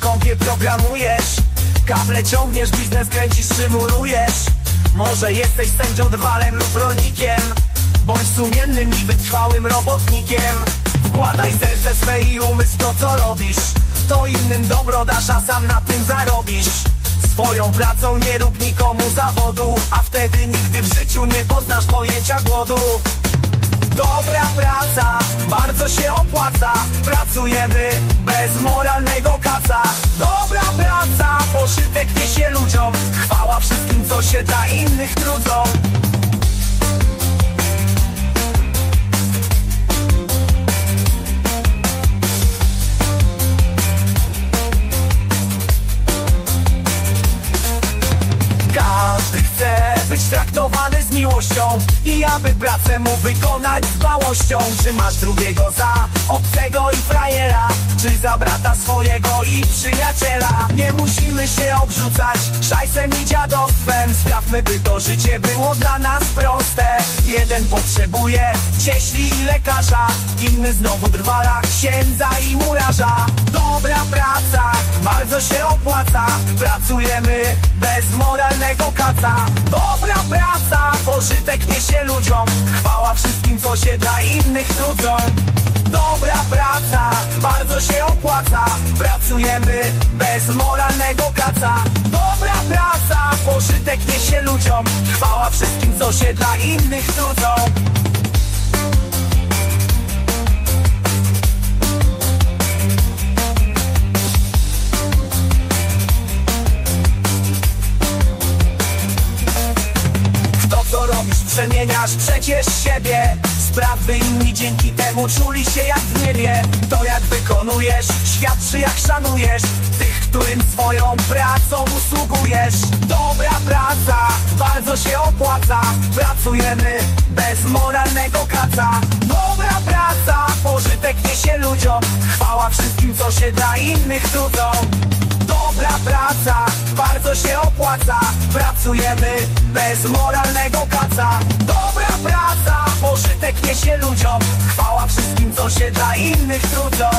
gąbie programujesz. Kable ciągniesz, biznes kręcisz, szymulujesz Może jesteś sędzią, drwalem lub rolnikiem Bądź sumiennym i wytrwałym robotnikiem. Wkładaj serce swe i umysł to co robisz. To innym dobro dasz, a sam na tym zarobisz. Swoją pracą nie rób nikomu zawodu A wtedy nigdy w życiu nie poznasz pojęcia głodu bardzo się opłaca Pracujemy bez moralnego kaca. Dobra praca, pożytek niesie ludziom Chwała wszystkim, co się dla innych trudzą być traktowany z miłością I aby pracę mu wykonać z dbałością Czy masz drugiego za obcego i frajera Czy za brata swojego i przyjaciela? Nie musimy się obrzucać szajsem i dziadostwem. Sprawmy by to życie było dla nas proste. Jeden potrzebuje cieśli i lekarza Inny znowu drwala, księdza i murarza. Dobra praca, bardzo się opłaca. Pracujemy bez moralnego kaca Dobra praca, pożytek niesie ludziom Chwała wszystkim, co się dla innych trudzą. Dobra praca, bardzo się opłaca. Pracujemy bez moralnego kaca. Dobra praca, pożytek niesie ludziom Chwała wszystkim, co się dla innych trudzą przemieniasz przecież siebie. Spraw by inni dzięki temu czuli się jak w niebie. To jak wykonujesz, świadczy jak szanujesz. Tych, którym swoją pracą usługujesz. Dobra praca, bardzo się opłaca. Pracujemy bez moralnego kaca. Dobra praca, pożytek niesie ludziom. Chwała wszystkim, co się dla innych trudzą opłaca Pracujemy bez moralnego kaca. Dobra praca, pożytek niesie ludziom. Chwała wszystkim, co się dla innych trudzą